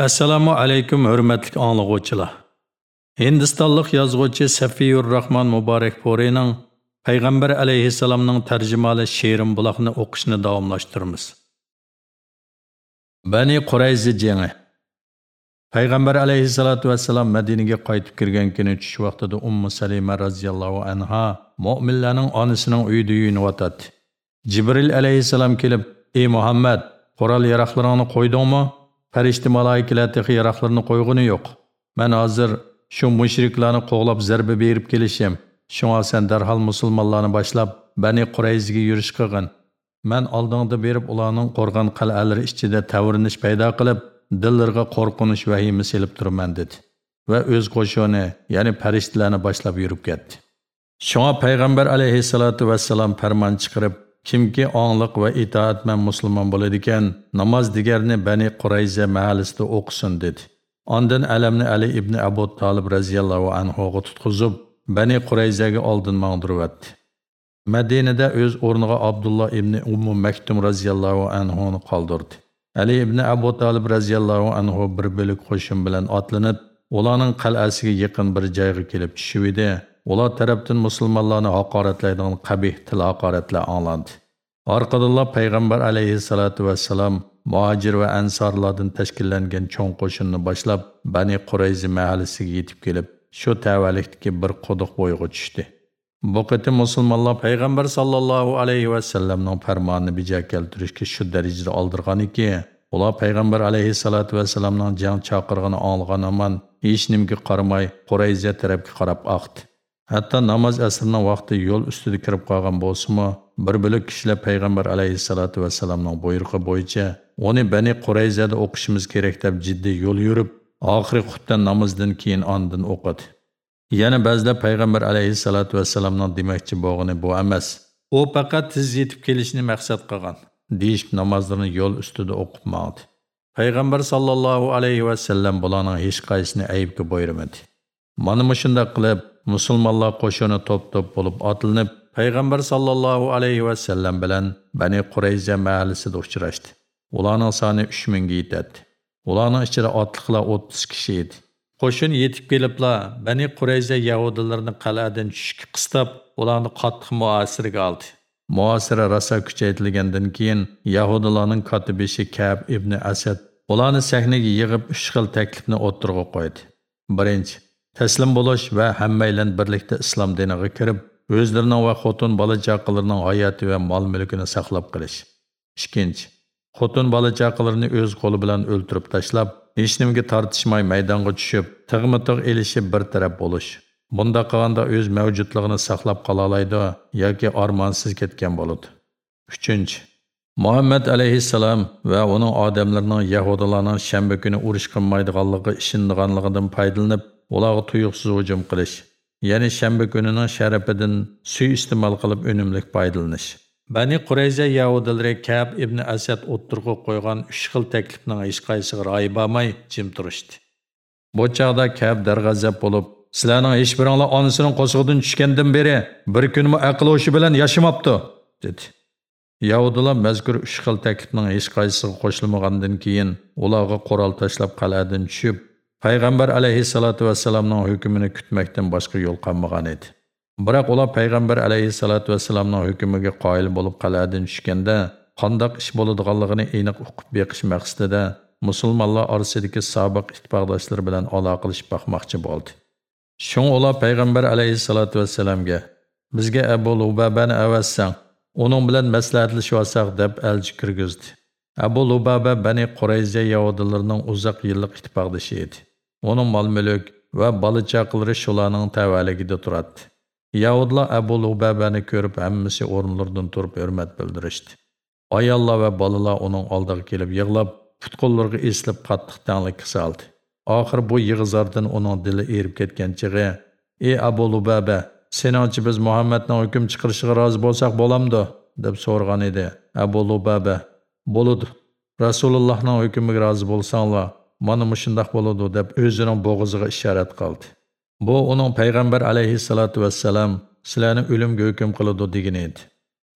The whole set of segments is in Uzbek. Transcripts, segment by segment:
Assalomu alaykum hurmatli anglag'uvchilar. Hindistonlik yozuvchi Safiyur Rahmon Muborak Payg'ambar alayhissalomning tarjimali she'rim buloqni o'qishni davomlashtiramiz. Bani Qurayza jangi Payg'ambar alayhissalatu vassalam Madinaga qaytib kirgan kuni tush vaqtida Ummu Salima radhiyallohu anha mu'minlarning onasining uyida yuyinayotdi. Jibril alayhissalom kelib, "Ey Muhammad, qurol yaroqlaringni qo'ydingmi?" Farishta malaikalar texi yaroqlarini qo'yg'uni yo'q. Men hozir shu mushriklarni qo'g'lab zarba berib kelishim. Shunga sen darhol musulmonlarni boshlab Bani Qurayzga yurish qilgin. Men oldingda berib ularning qo'rg'on qal'alari ichida tavrinish paydo qilib, dillarga qo'rqinish vahimi selib turman dedi. Va o'z qo'shoni, ya'ni farishtalarni boshlab yurib ketdi. Shunga payg'ambar alayhissalatu vasallam farmon chiqarib, kimki ongliq va itoatman musulmon bo'ladigan namoz digarni bani qurayza mahalisida o'qisin dedi. Ondan alamni ali ibn abu tolib roziyallohu anhuga tutqizib bani qurayzaga oldin mangdiryapti madinada o'z o'rniga abdulloh ibn ummu maktum roziyallohu anhuni qoldirdi. Ali ibn abu tolib roziyallohu anhu bir bo'lik qo'shin bilan otlanib ularning qal'asiga yaqin bir joyga kelib tushib edi. Ular tarafdan musulmonlarni haqoratlaydigan qabih til haqoratlar anglandi. Orqadinlar payg'ambar alayhissalotu vassalam muhojir va ansorlardan tashkillangan cho'ng qo'shinni boshlab bani qurayzi mahallasiga yetib kelib shu tavalikdagi bir quduq bo'yiga tushdi. Bu qatim musulmonlar payg'ambar sollallohu alayhi vasallamning farmonini bija keltirishga shu darajada oldirganiki ular payg'ambar alayhissalotu vassalamning jang chaqirg'ini olgan amon hech nimga qaramay qurayza tarafga qarab oqdi. Hatto namoz asrning vaqti yo'l ustida kirib qolgan bo'lsa-mu, bir bo'lak kishilar payg'ambar alayhissalatu vassalamning buyrug'i bo'yicha uni Bani Qurayzada o'qishimiz kerak deb jiddiy yo'l yurib, oxiri xutdan namozdan keyin ondan o'qidi. Yana ba'zida payg'ambar alayhissalatu vassalamning demoqchi bo'lgani bu emas. U faqat tez yetib kelishni maqsad qilgan. deyish namozlarni yo'l ustida o'qib maqdi. Payg'ambar sallallohu alayhi vasallam bularning hech qaysini aybga bo'yirmadi. Mana shunday qilib musulmonlar qo'shini to'p-to'p bo'lib otilinib, payg'ambar sallallohu alayhi vasallam bilan Bani Qurayza mahallisida uchrashdi. Ularning soni 3000 ga yetadi. Ularning ichida otliqlar 30 kishi edi. Qo'shin yetib kelibla Bani Qurayza yahudilarni qal'adan tushishga qistab, ularni qattiq muasirga oldi. Muasira rosa kuchaytirilgandan keyin yahudilarning kotibishi Kab ibn Asad ularni sahnaga yig'ib 3 xil taklifni o'ttirg'a qo'ydi. Birinchi taslim bo'lish va hammaylan birlikda islom diniga kirib o'zlarining va xotin bola chaqalarining hayoti va mol mulkini saqlab qilish ikkinchi xotin bola chaqalarini o'z qo'li bilan o'ltirib tashlab hech nimaga tortishmay maydonga tushib tig'ma tig' elishib bir taraf bo'lish bunda qilganda o'z mavjudligini saqlab qololaydi yoki armonsiz ketgan bo'ladi uchinchi muhammad alayhissalom va uning odamlarining yahudilarning shanba kuni urush qilmaydiganligi ishindiganligidan foydalanib ularga tuyuqsiz hujum qilish ya'ni shanba kunining sharafidan suiiste'mol qilib unumli foydalanish bani qurayza yahudilari kab ibn asad o'ttirg'a qo'ygan uch xil taklifning hech qaysiga rioya bo'lmay jim turishdi. Bu chog'da kab darg'azab bo'lib sizlarning hech biringlar onasining qo'sig'idan tushgandan beri bir kunmi aql o'shi bilan yashamabdi dedi. Yahudilar mazkur uch xil taklifning hech qaysisiga qo'shilmagandan keyin ularga qurol tashlab qal'adan tushib payg'ambar alayhissalotu vassalamning hukmini kutmakdan boshqa yo'l qolmagan edi. Biroq ular payg'ambar alayhissalotu vassalamning hukmiga qoyil bo'lib qal'adan tushganda qandoq ish bo'ladiganligini aniq uqib beqish maqsadida musulmonlar orasidagi sobiq ittifoqdoshlar bilan aloqalashib boqmoqchi bo'ldi. Shun ular payg'ambar alayhissalotu vassalamga bizga abu lubabani avassang uning bilan maslahatlashib olsak deb elchi kirgizdi. Abu lubaba bani qurayza yahudilarining uzoq yillik ittifoqdoshi edi. Оның мал-мүлік va bola chaqalari shularning tavalligida turadi. Yahudlar Abu Lubabani ko'rib hammasi o'rinlaridan turib hurmat bildirishdi. Ayollar va balalar uning oldiga kelib yig'lab, putqo'llarga eslab qattiq tanglik soldi. Oxir bu yig'izardan uning dili erib ketgan chig'i, "Ey Abu Lubaba, seningchi biz Muhammadning hukm chiqarishiga rozi bo'lsak bo'lamdi?" deb so'ragan edi. Abu Lubaba, "Bo'ladi. Rasulullohning hukmiga rozi bo'lsanglar, mana mushundoq bo'ladi deb o'zining bo'g'iziga ishorat qildi. Bu uning payg'ambar alayhissalotu vassalam sizlarni o'limga hukm qiladi degan edi.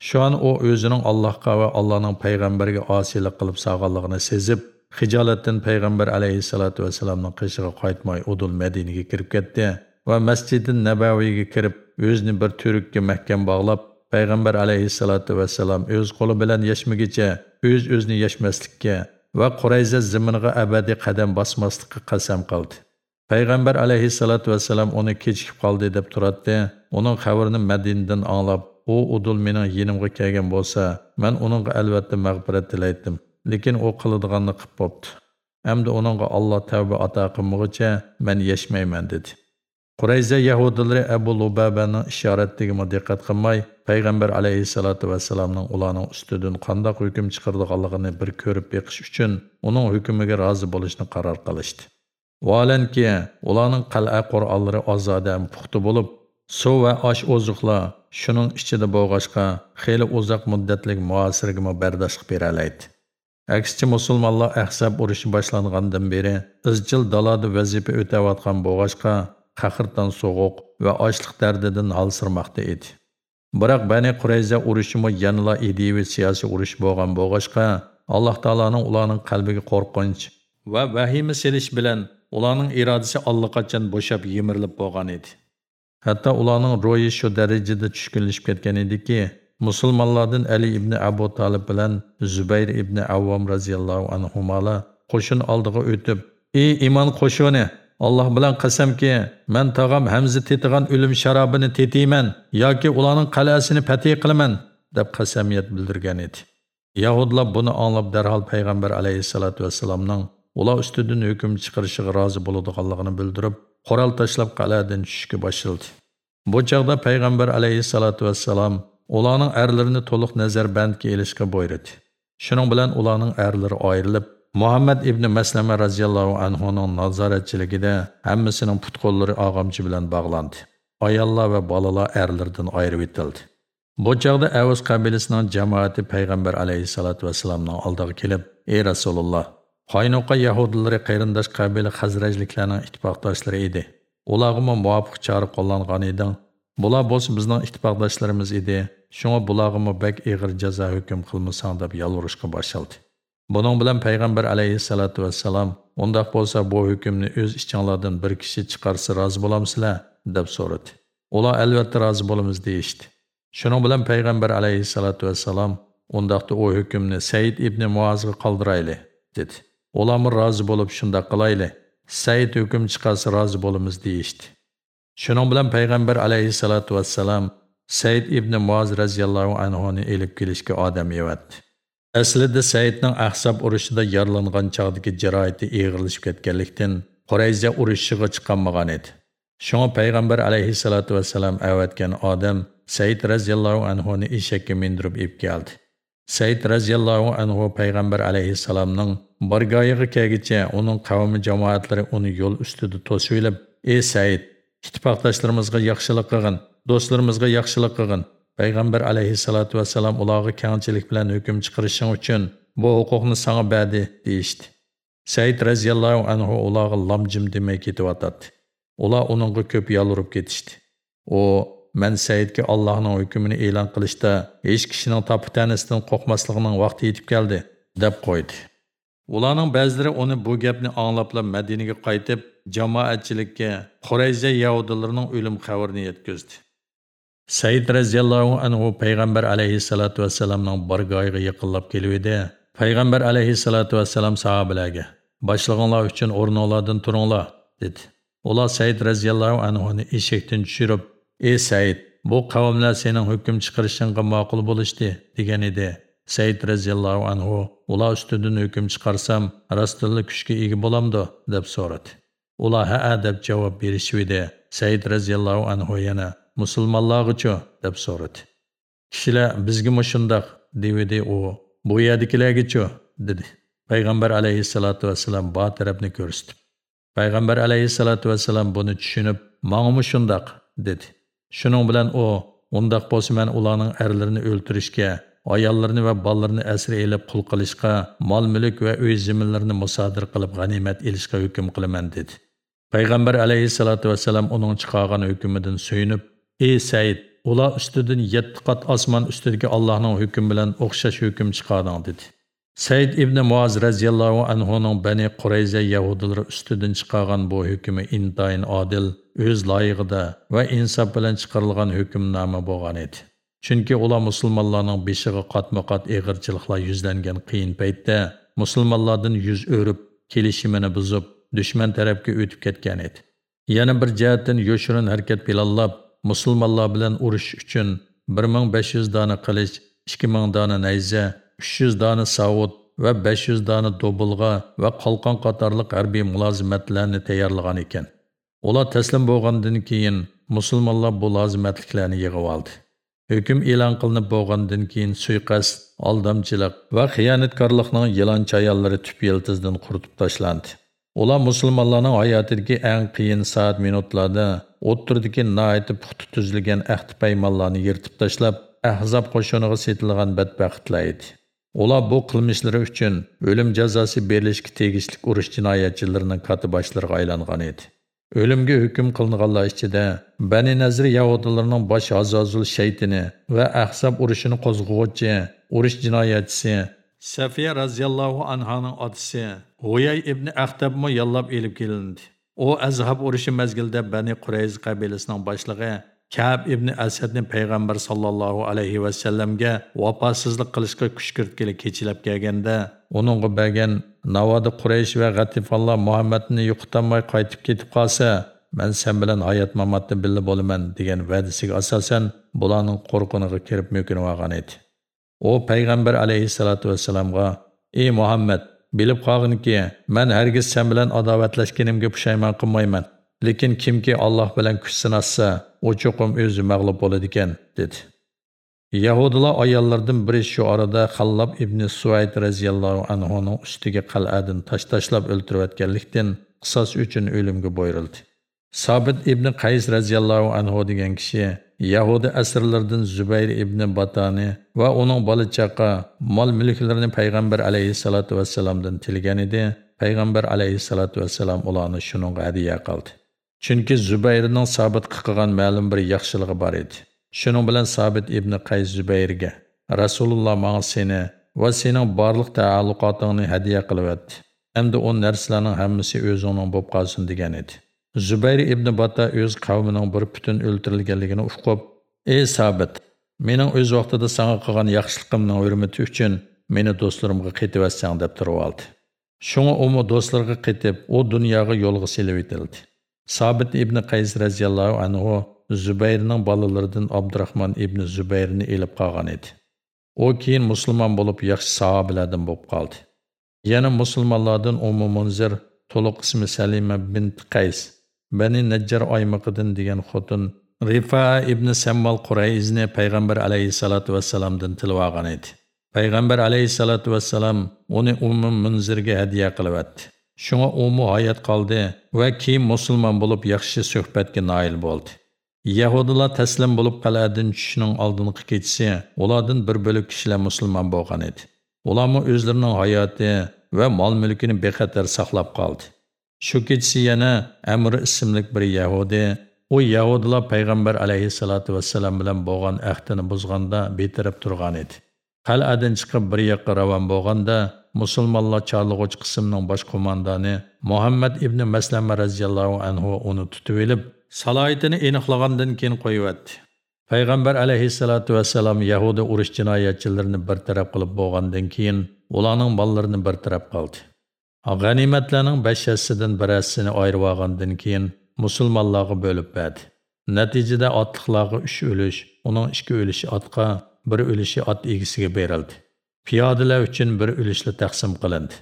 Shu an u o'zining allohga va allohning payg'ambariga osiylik qilib sog'anligini sezib Xijolatdan payg'ambar alayhissalotu vassalamning qishig'i qaytmay udul Madinaga kirib ketdi va Masjidi Nabaviyga kirib o'zini bir turukka mahkam bog'lab payg'ambar alayhissalotu vassalam o'z qo'li bilan yashmagicha o'z o'zini yashmaslikka va Qurayza ziminiga abadiy qadam bosmaslikka qasam qildi. Payg'ambar alayhissalatu vassalam uni kechikib qoldi deb turadi. Uning xabarini Madinadan anglab, u udul mening yinimga kelgan bo'lsa, men uningga albatta mag'firat tilaydim. Lekin u qiladiganini qilib bo'pti. Hamda uningga Alloh tavba ato qilmoqcha men yashmayman dedi. Qurayza yahudilari Abu Lubabaning ishoratlariga diqqat qilmay, payg'ambar alayhisolatu vasallamning ularning ustidan qanday hukm chiqardiganligini bir ko'rib beqish uchun uning hukmiga rozi bo'lishni qaror qilishdi. Valanki, ularning qal'a Qur'onlari ozoda puxta bo'lib, suv va osh ozuqlar shuning ichida bo'lg'ashqa xeyli uzoq muddatlik muasirga bardoshlik bera oladi. Musulmonlar ahsab urushi boshlangandan beri izchil dalada vazifa o'tayotgan bo'lg'ashqa qahrdan so'g'uq va ochliq dardidan halsirmoqda edi. Biroq Bani Qurayza urushimi yanala ideyaviy siyosiy urush bo'lgan bo'lg'ashqa Alloh taolaning ularning qalbiga qo'rqinch va vahima selish bilan ularning irodasi allaqachon bo'shab yemirilib bo'lgan edi. Hatto ularning ro'yi shu darajada tushkunlashib ketgan ediki, musulmonlardan Ali ibn Abu Talib bilan Zubayr ibn Avvom radhiyallohu anhumalar qo'shin oldiga o'tib, "Ey iymon qo'shini, Alloh bilan qasamki, men tog'am Hamza tetigan o'lim sharobini tetiyman yoki ularning qal'asini fatih qilaman deb qasamiyat bildirgan edi. Yahudlar buni anglab darhol payg'ambar alayhissalatu vasallamning ular ustidan hukm chiqarishiga rozi bo'ladiganligini bildirib, qoral tashlab qal'adan tushishga boshladi. Bu chaqda payg'ambar alayhissalatu vasallam ularning erlarini to'liq nazar bandga elishga buyurdi. Shuning bilan ularning erlari ayrilib, Muhammad ibn Maslama radhiyallohu anhuning nazoratchiligida hammasining putqollari og'amchi bilan bog'landi. Ayollar va bolalar erlardan ayirib etildi. Bu chaqda Avs qabilasining jamoati payg'ambar alayhisolatu vasallamning oldiga kelib, "Ey Rasululloh, Qaynoqa yahudilari qayrindosh qabila Xazrajliklarning ittifoqdoshlari edi. Ularga muvofiq chora qo'llangan eding. Bular bo'lsa bizning ittifoqdoshlarimiz edi. Shunga bularga bak ig'ir jazo hukm qilmasang deb yalvorishga boshladi. Buning bilan payg'ambar alayhissalatu vassalam undaq bo'lsa bu hukmni o'z ichinglardan bir kishi chiqarsa rozi bo'lamsizlar deb so'radi. Ular albatta rozi bo'lamiz deyishdi. Shuning bilan payg'ambar alayhissalatu vassalam undaqda u hukmni Said ibni Muazga qoldirayli dedi. Ularmi rozi bo'lib shundoq qilayli. Said hukm chiqarsa rozi bo'lamiz deyishdi. Shuning bilan payg'ambar alayhissalatu vassalam Said ibni Muaz radhiyallohu anhu ni elib kelishga odam yevatdi. Aslida Saidning Ahsab urushida yaralangan chaqdagi jarohati eg'irlashib ketganlikdan Qurayza urushiga chiqolmagan edi. Shunga payg'ambar alayhissalatu vassalam avatgan odam Said radhiyallohu anhuni mindirib ib keldi. Said rəziyallahu anhu payg'ambar alayhissalomning bargayığı kəgicə uning qavmi jamoatlari uni yo'l ustida to'sib "Ey Said, ittifoqdoshlarimizga yaxshilik qilgin, do'stlarimizga yaxshilik qilgin, payg'ambar alayhissalatu vassalam ularga kengchilik bilan hukm chiqarishing uchun bu huquqni sanga berdi deyishdi. Said roziyallohu anhu ularga lamjim demay ketyotadi ular uningga ko'p yolurib ketishdi. U man saidga allohning hukmini e'lon qilishda hech kishining tapı tanisidan qo'rqmasligining vaxtı yetib keldi deb qo'ydi. Ulanın ba'zilari uni bu gapni anlapla madinaga qaytib jamoatchilikka qurayza yahudilarining o'lim xabarini yetkazdi. Said raziyallohu anhu payg'ambar alayhissalatu vassalamning bargoyiga yaqinlab keluvdi. Payg'ambar alayhissalatu vassalam sahobalarga boshlig'inglar uchun o'rninglardan turinglar dedi. Ular Said raziyallohu anhuni eshakdan tushirib, "Ey Said, bu qavmlar sening hukm chiqarishingga ma'qul bo'lishdi" degan edi. Said raziyallohu anhu ular ustidan hukm chiqarsam, rostilla kuchga ega bo'lamdi deb so'radi. Ular ha deb javob berishdi. Said raziyallohu anhu yana musulmonlargacha deb so'radi. Kishilar bizga shundoq? devidi u. Bu yerdagilargacha dedi. Payg'ambar alayhissalotu vassalam bu tarafni ko'rsatib payg'ambar alayhissalotu vassalam buni tushunib mangmi shundoq? dedi. Shuning bilan u undoq bo'lsa man ularning erlarini o'ltirishga ayollarini va bolalarini asir elib qul qilishga mol mulk va uy zaminlarini musodir qilib g'animat ilishga hukm qilaman dedi. Payg'ambar alayhissalotu vassalam uning chiqargan hukmidan suyunib Ey Said, ular ustidan yetti qat osmon ustidagi Allohning hukmi bilan o'xshash hukm chiqarding dedi. Said ibn Muaz radhiyallohu anhuning Bani Qurayza yahudilari ustidan chiqargan bu hukmi intayin odil, o'z loyig'ida va insof bilan chiqarilgan hukmnoma bo'lgan edi. Chunki ular musulmonlarning beshiga qatma-qat eg'irchiliklar yuzlangan qiyin paytda musulmonlardan yuz o'rib, kelishimini buzib, dushman tarafga o'tib ketgan edi. Yana bir jihatdan yoshirin harakat planlab, musulmonlar bilan urush uchun 1500 dona qilich, 2000 dona nayza, 300 dona savut va 500 dona dobulg'a va qalqon qatorliq harbiy mulozimatlarni tayyorlagan ekan. Ular taslim bo'lgandan keyin musulmonlar bu lozimatliklarni yig'ib oldi. Hüküm e'lon qilinib bo'lgandan keyin suiqasd, aldamchilik va xiyonatkorlikning yilon chayonlari tüp yiltizdan quritib tashlandi. Ular musulmonlarning hayotidagi eng qiyin soat minutlarda o'ttirdiki noiti puxta tuzilgan ahd paymonlarni yirtib tashlab, ahzob qo'shiniga setilgan badbaxtlar edi. Ular bu qilmishlari uchun o'lim jazosi berilishga tegishli urush jinoyatchilarining katiboshlarga aylangan edi. O'limga hukm qilinganlar ichida Bani Nazir yahudilarining bosh Azazul shaytini va Ahsab urushini qo'zg'uvchi urush jinoyatchisi Safiya roziyallohu anhoning otasi g'uyay ibn Axtabmo yollab elib kelindi. U Azhab urushi mazgilida Bani Qurayz qabilasining boshlig'i Ka'b ibn Asadni payg'ambar sallallohu alayhi va sallamga vafosizlik qilishga kuch kiritgili kechilab kelganda, uningga bergan navoda Quraysh va G'atifonlar Muhammadni yo'qotmay qaytib ketib qolsa, men sen bilan hayot mamatni birga bo'laman degan va'dasiga asosan bularning qo'rqiniga kirib mo'kinib olgan edi. U payg'ambar alayhissalotu vassalamga: "Ey Muhammad, bilib qolginki, men hargiz sen bilan adovatlashganimga pushaymon qilmayman. Lekin kimki Alloh bilan kuch sinatsa, u cho'qim o'zi mag'lub bo'ladi ekan, dedi. Yahudilar ayollardan biri shu orada Xallab ibn Suvayd radhiyallohu anhuning ustiga qal'adan tash tashlab o'ltirayotganlikdan qisos uchun o'limga buyurildi. sobit ibn Qays radhiyallohu anhu degan kishi Yahudi asrlardan Zubayr ibn Batani va uning bola chaqa, mol mulklarini payg'ambar alayhisolatu vassalamdan tilgan edi. Payg'ambar alayhisolatu vassalam ularni shuning hadiya qildi. Chunki Zubayrning Sabit qilgan ma'lum bir yaxshiligi bor edi. Shuning bilan Sabit ibn Qays Zubayrga Rasululloh menga seni va sening barliq taalluqotingni hadiya qilyapti. Endi u narsalarning hammasi o'zingning bo'lib qolsin degan edi. Зүбәйр ибн Бата өз қауымының бір бүтін өлтірілгенлігіні ұшқып, «Ей сабит, менің өз уақытыда саңа қылған яқшылықымның өрміті үшін мені достарымға қетіп әссең деп тұрып алды. Шуңы омы достарға қетіп, о дүнияға жолға селеп етілді. Сабит ибн Қайс разияллаху анху зүбәйрінің балаларыдан Абдурахман ибн Зүбәйріні еліп қалған еді. О кейін мұсылман болып, яқшы сахабалардан болып қалды. Яны мұсылманлардан Уму мұнзір, толық ісімі Сәлима бинт Қайс Bani Najjar oymiqidin degan xotin Rifa ibn Sammal Qurayzni payg'ambar alayhisolatu vassalamdan tilib olgan edi. Payg'ambar alayhisolatu vassalam uni Ummu Munzirga hadiya qilib Шуңа уму hayat qoldi va keyin musulmon bo'lib yaxshi suhbatga noil bo'ldi. Yahudilar taslim bo'lib qal'adan tushishning oldingi kechisi ulardan bir bo'lik kishilar musulmon bo'lgan edi. Ularmi o'zlarining hayoti va mol-mulkini bexatar saqlab qoldi. Shu kechisi yana Amr ismli bir Yahudi u Yahudilar payg'ambar alayhisolatu vassalam bilan bo'lgan ahdini buzganda betirib turgan edi. Qal'adan chiqib bir yoqqa ravon bo'lganda musulmonlar chorlig'uchi qismning bosh qo'mondoni Muhammad ibn Maslama radhiyallohu anhu uni tutib olib, salohiyatini aniqlagandan keyin qo'yibdi. Payg'ambar alayhissalatu vassalam Yahudi urush jinoyatchilarini bir taraf qilib bo'lgandan keyin ularning bolalarini bir taraf qildi. G'animatlarning 5 hassidan birasini ayirib olgandan keyin musulmonlarga bo'lib berdi. Natijada otliqlarga 3 o'lish, uning 2 o'lishi otqa, 1 o'lishi ot egisiga berildi. piyodalar uchun 1 ulushli taqsim qilindi.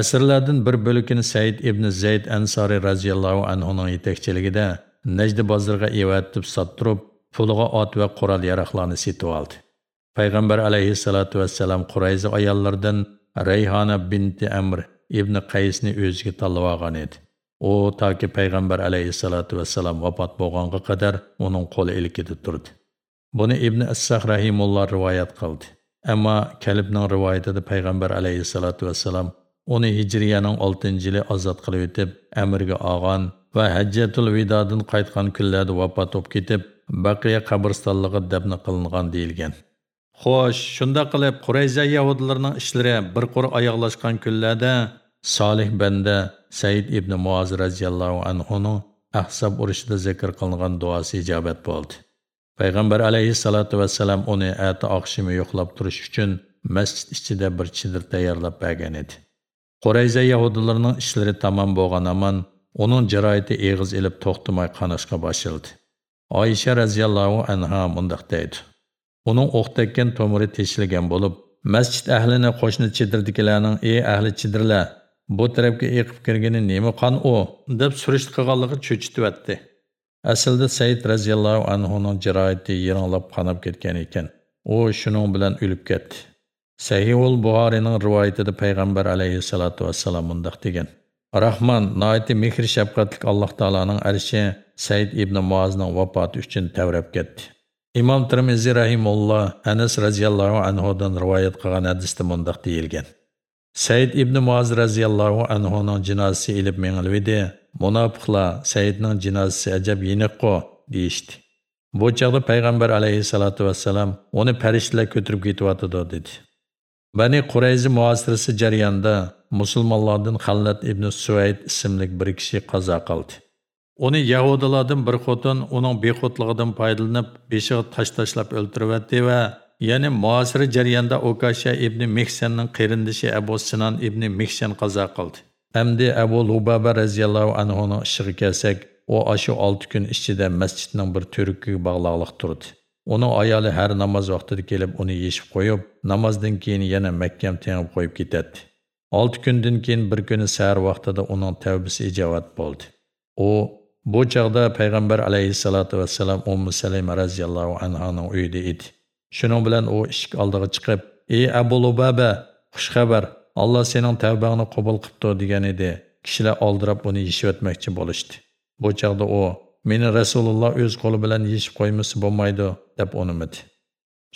Asrlardan bir bo'lakini Said ibn Zayd Ansari radhiyallohu anhuning yetakchiligida Najdi bozoriga evatib sottirib, puliga ot va qurol yaroqlarni setib oldi. Payg'ambar alayhissalatu vassalam Qurayza ayollaridan Rayhona binti Amr ibn Qaysni o'ziga tanlab olgan edi. U toki payg'ambar alayhissalatu vassalam vafot bo'lganga qadar uning qo'li ilkida turdi. Buni Ibn As-Sah rahimulloh rivoyat qildi. Әмма Кәлібнің ривайетіде Пайғамбар алейхиссалату вассалам оны Hijriyaның 6-yili ozod qilib o'tib, Amirga olgan va Hajjatul Vidodan qaytgan kunlarda vafot bo'lib ketib, Baqiya qabristonligi dabna qilingan deyilgan. Xo'sh, shunda qilib Qurayza yahudlarining ishlari bir qur oyoqlashgan kunlarda Salih banda Said ibn Muaz radhiyallohu anhuning Ahzab urushida zikr qilingan duosi ijobat bo'ldi. Payg'ambar alayhissalatu vassalam uni ati oqshimi yo'qlab turish uchun masjid ichida bir chidir tayyorlab bergan edi. Qurayza yahudilarining ishlari tamom bo'lgan amon uning jiroyati eg'iz ilib to'xtamay qanashga boshladi. Oysha radhiyallohu anha mundaq deydi. Uning o'q tekkan tomiri teshilgan bo'lib, masjid ahlini qo'shni chidirdikilarning ey ahli chidirlar, bu tarafga eqib kirgani nima qon u deb surishti qilganligi cho'chityapti. Aslida Said radhiyallohu anhuning jiroyati yiringlab qonab ketgan ekan. U shuning bilan o'lib ketdi. Sahihul Buxoriyning rivoyatida payg'ambar alayhissalatu vassalam mundaq degan: Rahman, noiti mehr shafqatlik Alloh taolaning arshi Said ibn muozning vafoti uchun tavrab ketdi. Imom termiziy rahimulloh anas roziyallohu anhudan rivoyat qilgan hadisda mundoq deyilgan. Said ibn muaz roziyallohu anhuning jinozasi ilib mengilvidi munofiqlar saidning jinozasi ajab yeniqqo deyishdi. Bu chog'da payg'ambar alayhissalotu vassalam uni farishtalar ko'tarib ketyotidi dedi. Bani qurayzi muasirasi jarayonida musulmonlardan xallat ibn suvayd ismli bir kishi qazo qildi. Оны Yahudilardan bir xotin uning bexotligidan foydalanib beshiga tosh tashlab o'ltiribdi va ya'ni muasir jarayonda Okasha ibn Mihsanning qarindishi Abu Sinan ibn Mihsan qazo qildi. Hamdi Abu Lubaba radhiyallohu anhuning ishiga kelsak, u ashu 6 kun ichida masjidning bir to'rikiga bog'liqlik turdi. Оның аялы әр намаз вақтыды келіп, оны ешіп қойып, намаздың кейін yana мәккем теңіп қойып кетеді. 6 kundan кейін бір күні сәр vaqtida оның тәубісі ижават болды. U Bu çağda Peygamber aleyhissalatu vesselam Ummu Salima raziyallahu anhanın uyida edi. Shuning bilan u işik aldığı chiqib, "Ey Abu Lubaba, xush xabar. Alloh sening tavbangni qabul qilibdi" degan edi. Kishilar oldirab uni yishib o'tmoqchi bo'lishdi. Bu chaqda u, "Meni Rasululloh o'z qo'li bilan yishib qo'ymasa bo'lmaydi" deb unimidi.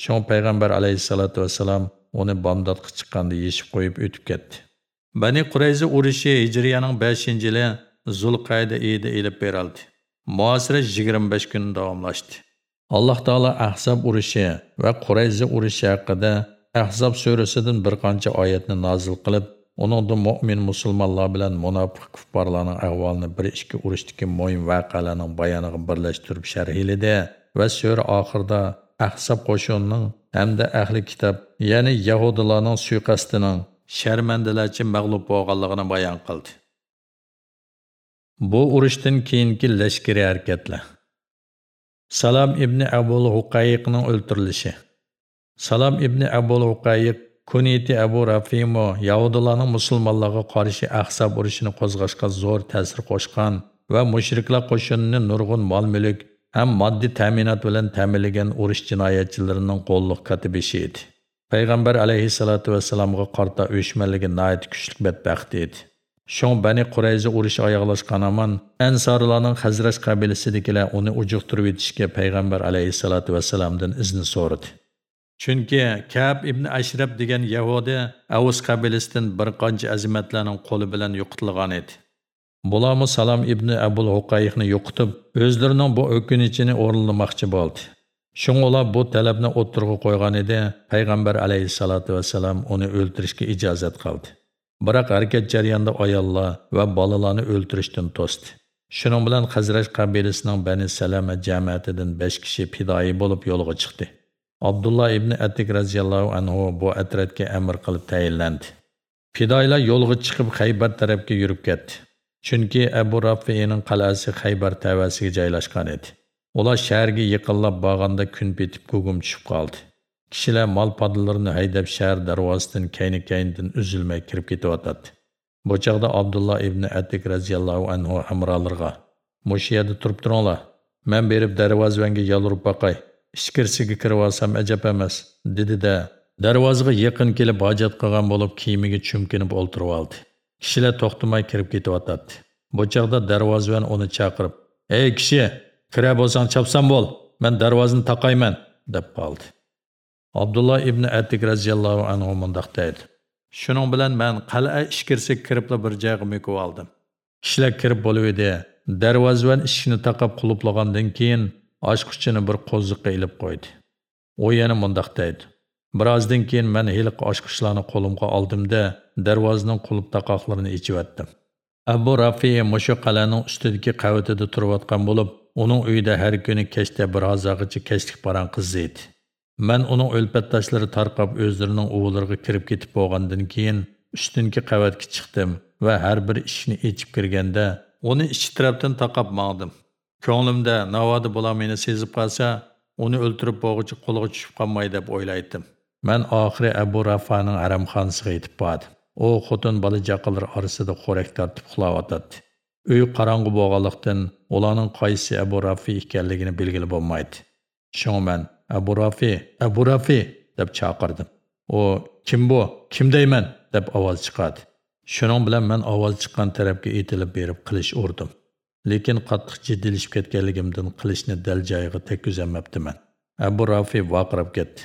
Shon payg'ambar alayhissalatu vassalam uni bomdodga chiqqanda yishib qo'yib o'tib ketdi. Bani Qurayza urushi Hijriyaning 5-yili Zulqayda eydi elib berildi. Muasira 25 kun davomlashdi. Alloh taolo Ahzab urushi va Qurayza urushi haqida Ahzab surasidan bir qancha oyatni nozil qilib, uningda mu'min musulmonlar bilan munofiq kuffarlarning ahvolini bir ikki urushdagi muhim voqealarning bayoniga birlashtirib sharhiladi va sura oxirida Ahzab qo'shinining hamda ahli kitob, ya'ni yahudilarning suiqasdining sharmandalarcha mag'lub bo'lganligini bayon qildi. Bu urushdan keyingi lashkariy harakatlar. Salam ibn Abul Huqayiqning o'ltirilishi. Salam ibn Abul Huqayiq Kuniti Abu Rafimo Yahudilarning musulmonlarga qarshi Ahsab urushini qo'zg'ashga zo'r ta'sir qo'shgan va mushriklar qo'shinini nurg'un mol-mulk ham moddiy ta'minot bilan ta'minlagan urush jinoyatchilarining qo'lliq katibishi edi. Payg'ambar alayhissalatu vassalamga qarta uyushmanligi nihoyat kuchli badbaxt edi. Шоң Бәни Құрайзы ұрышы аяғылашқан аман, әнсарыланың Хазраш қабелісідікілі оны ұжықтырып етішке пайғамбар алейхиссалату вассаламдың ізін сорыды. Чүнки Кәб ибн Ашраб деген Яһуди Аус қабелістің бір қанчы әзіметлерінің қолы білән юқтылған еді. Бұламы Салам ибн Абул Хуқайықны юқтып, өзлерінің бұл өкінішіні орынлымақчы болды. Шың ола бұл тәләпні отырғы қойған еді, Пәйғамбар алейхиссалату вассалам оны өлтірішке ижазат қалды. Biroq harakat jarayonida ayollar va bolalarni o'ltirishdan to'sdi. Shuning bilan Xazraj qabilasining Bani Salama jamiyatidan 5 kishi fidoyi bo'lib yo'lga chiqdi. Abdullah ibn Atik radhiyallohu anhu bu atratga amr qilib tayinlandi. Fidoylar yo'lga chiqib Xaybar tarafga yurib ketdi. Chunki Abu Rafi'ning qal'asi Xaybar tavasiga joylashgan edi. Ular shaharga yaqinlab borganda kun bitib ko'gum tushib qoldi. Kishilar mol podlarini haydab shahar darvozasidan kayni kaynidan uzilmay kirib ketyotadi bu chog'da abdulloh ibn atik roziyallohu anhu hamrolarga mush yerda turib turinglar man berib darvozavanga yolurib boqay. Ichkirisiga kirib olsam ajab emas dedida darvozaga yaqin kelib hojat qilgan bo'lib kiyimiga cho'mkinib o'ltirib oldi kishilar to'xtamay kirib ketyotadi bu chog'da darvozavan uni chaqirib ey kishi kira bo'lsang chopsam bo'l. Man darvozani taqayman deb qoldi. Abdullah ibn Atik raziyallohu anhu mundaq deydi. Shuning bilan men qal'a ishkirsi kiribli bir joyga mekov oldim. Kishlar kirib bo'lib edi. Darvozadan eshikni taqab qulublagandan keyin ochqichini bir qo'ziqqa ilib qo'ydi. U yana mundaq deydi. birozdan keyin men heliqi ochqichlarni qo'limga oldimda darvozaning qulub taqoqlarini ichib ichivatdim abu rafi mushu qal'aning ustidagi qavatida turayotgan bo'lib uning uyida har kuni kechda bir ozog'icha kechlik paran qizi edi Мен оның өлпәтташлары тарқап өзлерінің оғыларға кіріп кетіп болғандын кейін үстінгі қабатқа шықтым ва һәр бір ішіне ечіп кіргенде оны іші тараптан тақап маңдым. Көңілімде навады бола мені сезіп қалса, оны өлтіріп болғычы қолға түшіп қалмай деп ойлайтым. Мен ақыры Әбу Рафаның арамханасыға етіп барды. О қотын бала жақылар арасында қорек тартып құлап атады. Үй қараңғы болғандықтан олардың қайсы Әбу Рафи екенлігін белгілі болмайды. Шоң мен abu rafi abu rafi deb chaqirdim. U kim bu? Kim deyman? deb ovoz chiqadi. Shuning bilan man ovoz chiqqan tarafga etilib berib qilish urdim. Lekin qattiq jiddilashib ketganligimdan qilishni dal joyiga tekkizolmabdiman abu rafi vaqirab ketdi.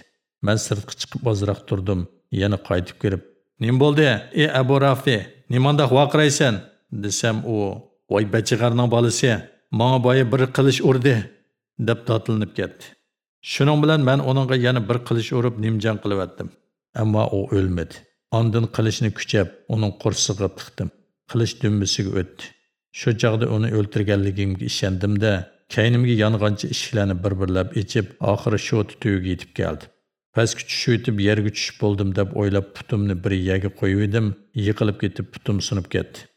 Man sirtqa chiqib ozroq turdim yana qaytib kirib nim bo'ldi ey abu rafi? Nimandoq vaqiraysan? desam u voy bachig'arning bolasi manga boya bir qilish urdi deb tortilinib ketdi. Shuning bilan man uningga yana bir qilish urib nimjon qilyotdim ammo u o'lmadi Ondan qilishni kuchab, uning qursig'iga tiqdim. Qilish dumbisiga o'tdi. Shu chaqda uni o'ltirganligimga ishondimda, kaynimga yongancha eshiklarni bir-birlab ichib, oxiri shu tutugiga yetib keldi. Pastga tushib yerga tushib bo'ldim deb o'ylab putumni bir yerga qo'yib edim, yiqilib ketib putum sinib ketdi.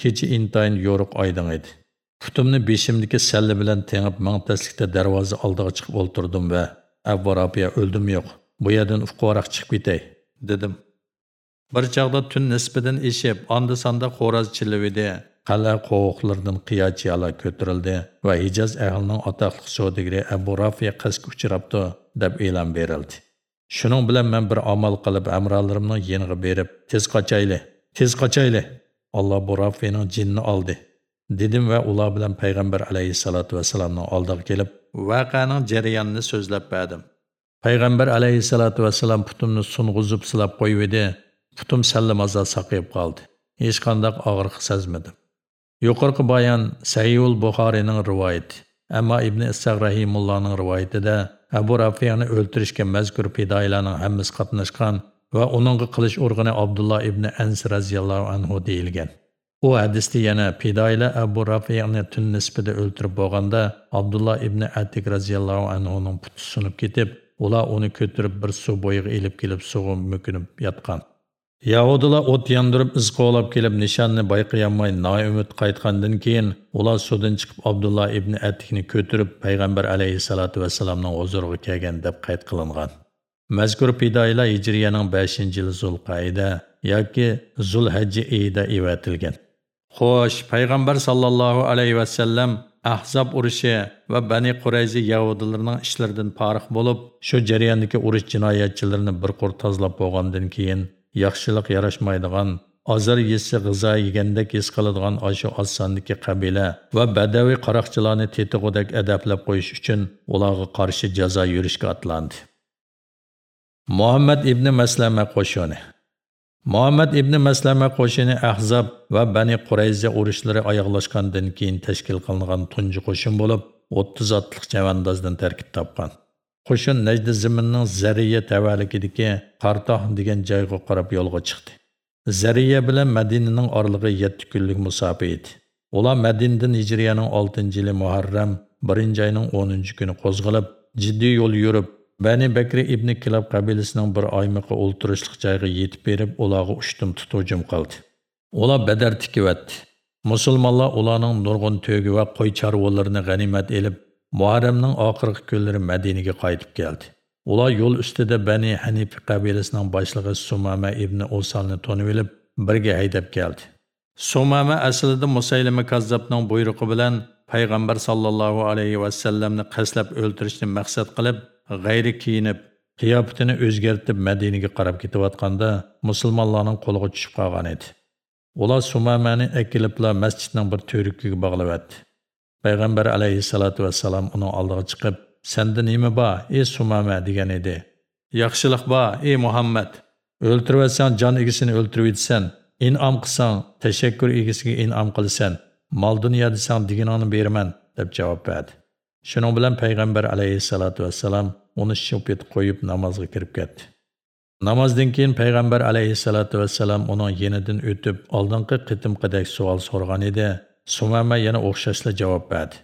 Kecha intayin yo'riq oydin edi. Putumni beshimdagi salli bilan tengib mangtaslikda darvoza oldiga chiqib o'ltirdim va avvarabiya o'ldim yo'q. Bu yerdan ufqoroq chiqib ketay, dedim. Bir chaqda tun nisbidan eshib, onda sonda xo'roz chilividi. Qala qovoqlardan qiyachiyalar ko'tarildi va Hijoz ahlining atoqli savdogari Abu Rafiya qasga uchrabdi deb e'lon berildi. Shuning bilan men bir amal qilib amralarimning yeniga berib, tez qochayli, tez qochayli. Alloh bu Rafining jinnini oldi. Dedim va ular bilan payg'ambar alayhissalatu vassalamning oldiga kelib, voqeaning jarayonini so'zlab berdim. Payg'ambar alayhissalatu vassalam putumni sung'uzib silab qo'yib edi. putum sallamaza saqayib qoldi hech qandaq og'riq sezmadim yuqorqi bayon sayul buxoriyning rivoyati ammo ibn issaq rahimullohning rivoyatida abu rafiyani o'ltirishga mazkur fidoilarning hammasi qatnashgan va uningga qilish urg'ini abdulloh ibn ans roziyallohu anhu deyilgan u hadisda yana fidoilar abu rafiyani tun nisbida o'ltirib bo'lganda abdulloh ibn atik roziyallohu anhuning puti sunib ketib ular uni ko'tirib bir suv bo'yiga ilib kelib suvga mukinib yotgan Yahudilar o't yandırıp iz qo'lab kelib nishonni bayqayolmay noumid qaytgandan keyin ular suvdan chiqib Abdullah ibn Atikni ko'tirib payg'ambar alayhissalatu vassalamning huzuriga kelgan deb qayd qilingan. Mazkur pidoila Hijriyaning 5-yil Zulqaida yoki Zulhajji oyida evatilgan. Xo'sh, payg'ambar sallallohu alayhi va sallam Ahzab urushi va Bani Qurayza yahudilarining ishlaridan farq bo'lib, shu jarayondagi urush jinoyatchilarini bir qur tozalab bo'lgandan keyin yaxshilik yarashmaydigan azar yesi g'iza yegandek his qiladigan oshu osondagi qabila va badaviy qaroqchilarni tetig'udek adablab qo'yish uchun ularga qarshi jazo yurishga otlandi muhammad ibn maslama qo'shoni muhammad ibn maslama qo'shini Ahzab va bani qurayza urushlari oyoqlashgandan keyin tashkil qilingan tunji qo'shin bo'lib 30 otliq chavandozdan tarkib topgan Qo'shin Najdi ziminning Zariya tavalligidagi Qartoh degan joyga qarab yo'lga chiqdi. Zariya bilan Madinaning oralig'i 7 kunlik musofa edi. Ular Madinadan Hijriyaning 6-yili Muharram 1-oyning 10-kuni qo'zg'alib, jiddiy yo'l yurib, Bani Bakri ibn Kilab qabilasining bir oymiqi o'ltirishlik joyiga yetib berib, ularga ushtum tutujum qildi. Ular Badar tikivatdi. Musulmonlar ularning nurg'un to'gi va qo'y chorvalarini g'animat elib, Muharramning oxirgi kunlari Madinaga qaytib keldi. Ular yo'l ustida Bani Hanif qabilasining boshlig'i Sumama ibn Usalni to'nib olib, birga haydab keldi. Sumama aslida Musaylima kazzobning buyrug'i bilan payg'ambar sallallohu alayhi va sallamni qaslab o'ldirishni maqsad qilib, g'ayri kiyinib, qiyofitini o'zgartib Madinaga qarab ketayotganda musulmonlarning qo'liga tushib qolgan edi. Ular Sumamani akilibla masjidning bir to'rikiga bog'lab etdi. payg'ambar alayhissalatu vassalam uning oldiga chiqib senda nima bor ey sumama? degan edi. Yaxshilik bor ey muhammad. O'ltirvasan jon egisini o'ltirib yetsan inom qilsang tashakkur egisiga inom qilsan mol dunyo desang deganingni beraman deb javob berdi. Shuning bilan payg'ambar alayhissalatu vassalam uni shop etib qo'yib namozga kirib ketdi Namazdan keyin payg'ambar alayhissalatu vassalam uning yenidan o'tib, oldingi qitimqidek savol so'ragan edi. Sumama yana o'xshashla javob berdi.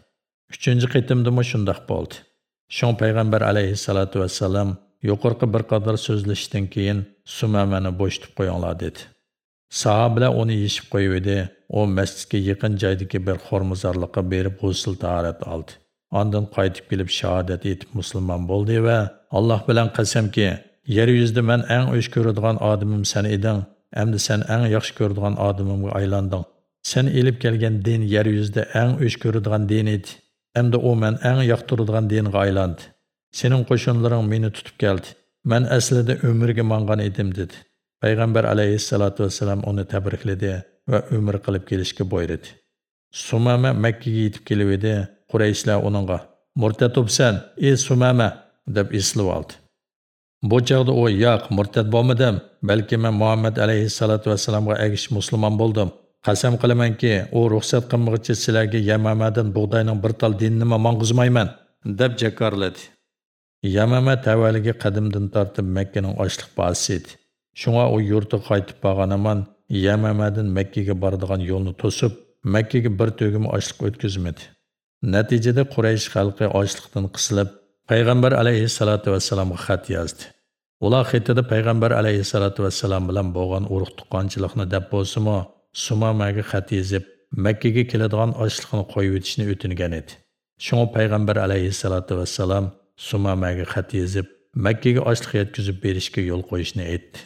3-chi qitimdimi shundoq bo'ldi. Shon payg'ambar alayhissalatu vasallam yuqorqi bir qadar so'zlashdan keyin Sumamani bo'shtib qo'yinglar dedi. Sahobalar uni yeshib qo'ydi. U masjidga yaqin joydagi bir xormuzorlikqa berib g'usl tahorat oldi. Ondan qaytib kelib shahodat etib musulmon bo'ldi va Alloh bilan qasamki, yer yuzida men eng o'sh ko'radigan odamim sen eding. Endi sen eng yaxshi ko'radigan odamimga aylanding. Sen elib kelgan din yer yuzida eng o'sh ko'radigan din edi. Endi u men eng yoqtiradigan dinga aylandi. Sening qo'shinlaring meni tutib keldi. Men aslida umrga mangan edim dedi. Payg'ambar alayhissalatu vassalam uni tabrikladi va umr qilib kelishga buyurdi. Sumama Makkaga yetib kelib edi. Qurayshlar uningga "Murtad o'psan, ey Sumama" deb eslab oldi. Bu chaqda u yo'q, murtad bo'lmadim, balki men Muhammad alayhissalatu vassalamga agish musulmon bo'ldim. Qasam qilamanki, u ruxsat qilmag'icha sizlarga Yamamadan bug'doyning bir tal dinini mong'izmayman deb jakorladi. Yamama tavaliga qadimdan tortib Makkaning ochliq bazasi edi. Shunga u yurti qaytib borganaman, Yamamadan Makkaga boradigan yo'lni to'sib, Makkaga bir tugim ochliq o'tkazmadi. Natijada Quraysh xalqi ochliqdan qisilib, payg'ambar alayhissalatu vassalamga xat yozdi. Ular xatida payg'ambar alayhissalatu vassalam bilan bo'lgan urug' tuqqanchilikni deb bo'lsa-mo, Sumamaga xat yozib, Makkaga keladigan ochliqni qo'yib o'tishni o'tingan edi. Shunga payg'ambar alayhissalatu vassalam Sumamaga xat yozib, Makkaga ochliq yetkazib berishga yo'l qo'yishni aytdi.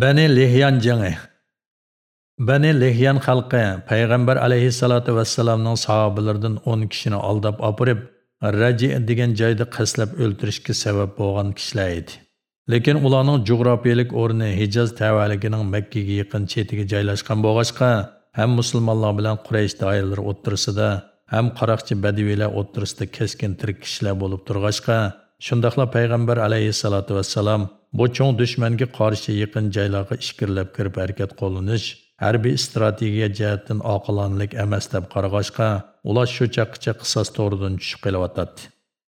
Bani Lihyan jangi Bani Lihyan xalqi payg'ambar alayhissalatu vassalamning sahobalaridan 10 kishini aldab opirib, Raji degan joyda qaslab o'ltirishga sabab bo'lgan kishilar edi. Lekin ularning jo'grafiyalik o'rni Hijoz tavalligining Makka ga yaqin chetiga joylashgan bo'lg'achqa, ham musulmonlar bilan Quraysh doiralari o'ttirisida, ham qaroqchi badaviylar o'ttirisida keskin tirik kishilar bo'lib turg'achqa, shundaqla payg'ambar alayhissalatu vassalam bu cho'ng dushmanga qarshi yaqin joylarga ishkirlab kirib harakat qo'llanish harbiy strategiya jihatdan oqilonlik emas deb qarag'ashqa ular shu chaqqicha qisos to'ridan tushib qelyotadi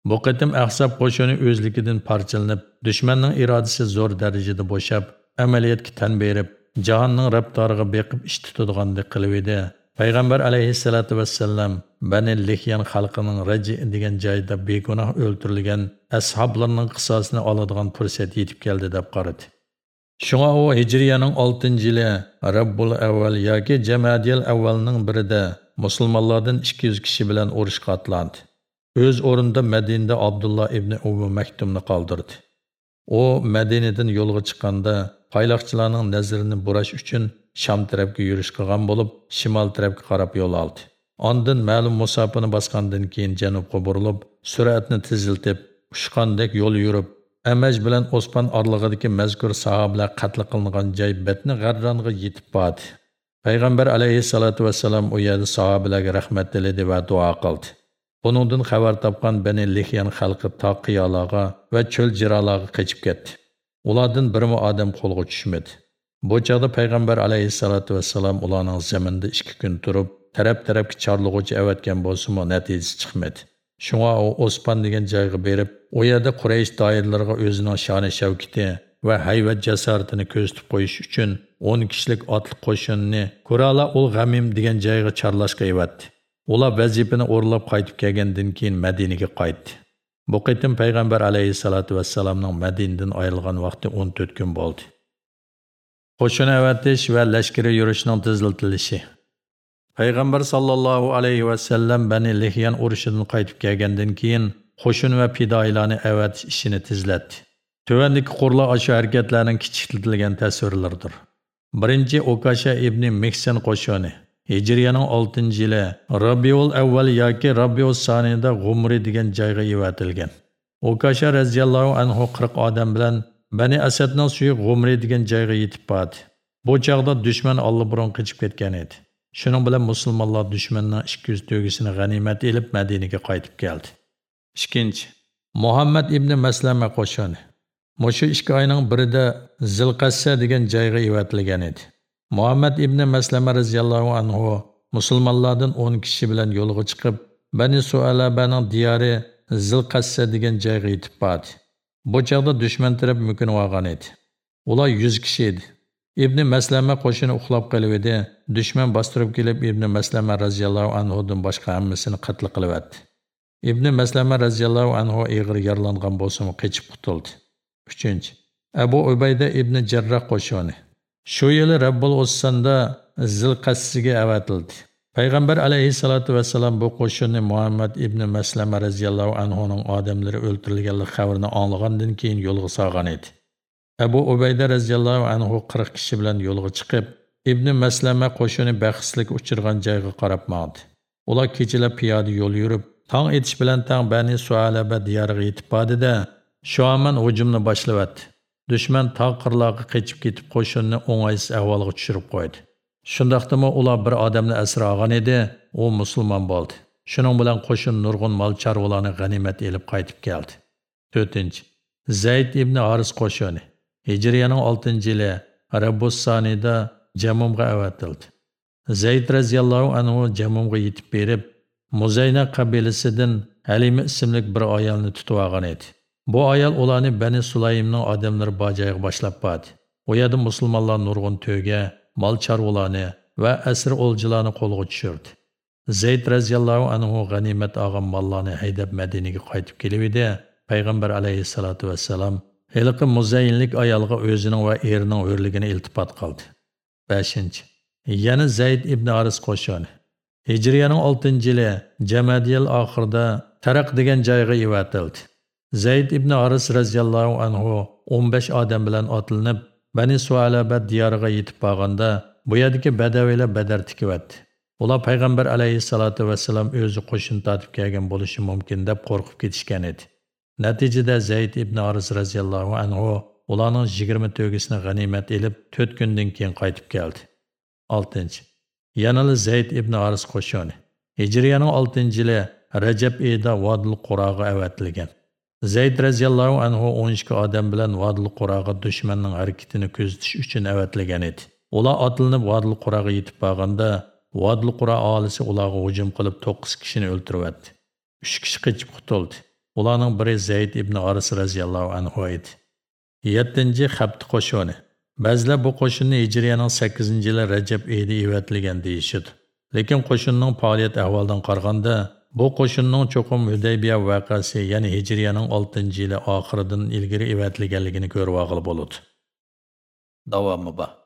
bu qitim ahsab qo'shini o'zligidan parchalanib dushmanning irodasi zo'r darajada bo'shab amaliyotga tan berib jahonning rabtoriga beqib ish tutadigandek qilib edi payg'ambar alayhissalotu vassalam bani lihyan xalqining raji degan joyda begunoh o'ltirilgan ashoblarning qisosini oladigan fursat yetib keldi deb qaradi Шуңа у Hijriyaning 6-yili Rabbul Аввал yoki Jamadiyal Аввалның birida musulmonlardan 200 kishi bilan урышка атланды. O'z орында Madinada Абдулла ibn Umm Maktumni qoldirdi. U Madinadan yo'lga chiqqanda пайлакчыларның nazarini burash uchun Шам тарафка yurish qilgan bo'lib, shimol tarafga qarab yo'l oldi. Ondan ma'lum musofani bosgandan keyin janubga burilib, suratni teziltib, ushqandek yo'l yurib, Әмәж bilan Osman orlig'idagi mazkur sahobalar qatl qilingan joy Batni G'arronga yetib bordi. Payg'ambar alayhissalatu vassalam u yerda sahobalarga rahmat tiladi va duo qildi. Buningdan xabar topgan Bani Lihyan xalqi toqiyalarga va cho'l jirolarga qochib ketdi. Ulardan birmi odam qo'lga tushmadi. Bu chaqda payg'ambar alayhissalatu vassalam ularning zaminda 2 kun turib, taraf-tarafga chorlug'uchi avatgan bo'lsa-mu natijasi chiqmadi. Shunga у Оспан деген жайға беріп, у yerda Quraysh doiralariga o'zining shoni shavkiti va hayvat jasoratini ko'rsatib qo'yish uchun 10 kishilik otliq qo'shinni Kurala ul G'amim degan joyga chorlashga evatdi. Ular vazifani o'rlab qaytib kelgandan keyin Madinaga qaytdi. Bu qitim payg'ambar alayhissalatu vassalamning Madinadan ayrilgan vaqti 14 kun bo'ldi. Qo'shin avatish va lashkari yurishning tezlatilishi payg'ambar sollallohu alayhi vasallam bani lihyan urushidan qaytib kelgandan keyin qo'shin va fidoilarni avatish ishini tezlatdi tuvandagi qurlar shu harakatlarning kichiklatilgan tasvirlaridir. Birinchi okasha ibn meksan qo'shini hijriyaning oltinchi yili rabiul avval yoki rabiul sonida g'umri degan joyga evatilgan okasha roziyallohu anhu qirq odam bilan bani asadning suyi g'umri degan joyga yetib bordi. Bu chog'da dushman allaburun qochib ketgan edi. Шуның bilan musulmonlar dushmanning 200 to'gisini g'animat elib Madinaga qaytib keldi. Ikkinchi, Muhammad ibn Maslama qo'shini. Mushu ikki oyning birida Zilqassa degan joyga evatilgan edi. Muhammad ibn Maslama radhiyallohu anhu musulmonlardan 10 kishi bilan yo'lga chiqib, Bani Sualabaning diyori Zilqassa degan joyga yetib bordi. Bu chaqda dushman taraf mukinib olgan edi. Ular 100 kishi edi. Ibn Maslama qo'shini uxlab qolib edi. Dushman bostirib kelib Ibn Maslama radhiyallohu anhudan boshqa hammasini qatl qilyapti. Ibn Maslama roziyallohu anhu og'ir yaralangan bo'lsin qechib qutuldi. uchinchi Abu Ubayda ibn Jarrah qo'shoni Shu yili Rabbul Ussanda Zilqassiga avatildi. Payg'ambar alayhissalotu vassalam bu qo'shinni Muhammad ibn Maslama roziyallohu anhuning odamlari o'ldirilganlik xabarini anglagandan keyin yo'lga solgan edi. Abu Ubayda roziyallohu anhu 40 kishi bilan yo'lga chiqib, ibn Maslama qo'shini baxslik uchirgan joyga qarab maqdi. Ular kechalab piyoda yo'l yurib, Таң етіш білән таң бәні Суалабә диярға етіп бады да, Шуаман ұжымны башлавады. Дүшмән тақ қырлағы қечіп кетіп қошынны оңайсыз әвалғы түшіріп қойды. Шындақтымы олар бір адамны әсір аған еді, о мұсылман болды. Шының білән қошын нұрғын мал чарваланы ғанимет еліп қайтып келді. 4. Зәйд ибн Арыс қошыны. Хижрияның 6 жылы Раббус Санида Джамумға әвәтілді. Зәйд разияллаху анху Джамумға етіп беріп, Muzayna qabilisidan Halima ismli bir ayolni tutib olgan edi. Bu ayol ularni Bani Sulaymning odamlari bajoyiga boshlab bordi. U yerda musulmonlar nurg'un to'yga, mol chorvalarni va asr o'ljilarni qo'lga tushirdi. Zayd raziyallohu anhu g'animat olgan mollarni haydab Madinaga qaytib kelib edi. Payg'ambar alayhisolatu vassalam heliqi muzayinlik ayolga o'zining va erining o'rligini iltifot qildi. 5. Yana Zayd ibn Aris qo'shoni. Hijriyaning 6-yili Jamadiyal oxirida Taraq degan joyga evatildi. Zayd ibn Aris raziyallohu anhu 15 odam bilan otlanib Bani Sualabat diyoriga yetib borganda bu yerdagi badaviylar badar tikivatdi. Ular payg'ambar alayhissalatu vassalam o'zi qo'shin tortib kelgan bo'lishi mumkin deb qo'rqib ketishgan edi. Natijada Zayd ibn Aris radhiyallohu anhu ularning 20 to'gisini g'animat elib 4 kundan keyin qaytib keldi. 6. Yanali Zayd ibn Aris qo'shoni. Hijriyaning 6-yili Rajab oyida Vodil Quraga avatilgan. Zayd raziyallohu anhu 12 odam bilan Vadil Quraga dushmanning harakatini kuzatish uchun avatlagan edi. Ular otilib Vadil Quraga yetib borganda, Vadil Qura aholisi ularga hujum qilib 9 kishini o'ldiribdi. 3 kishi qochib qutuldi. Ularning biri Zayd ibn Aris raziyallohu anhu edi. 7. Xabti qo'shoni qo'shini. Ba'zilar bu qo'shinni Hijriyaning 8-yili Rajab oyida evatilgan deyishadi. Lekin qo'shinning faoliyat ahvolidan qaraganda Bu qo'shinning cho'qim Hudaybiya voqeasi, ya'ni Hijriyaning 6-yili oxiridan ilgari evatilganligini ko'rib olib bo'ladi. Davomi bor.